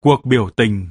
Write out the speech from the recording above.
cuộc biểu tình.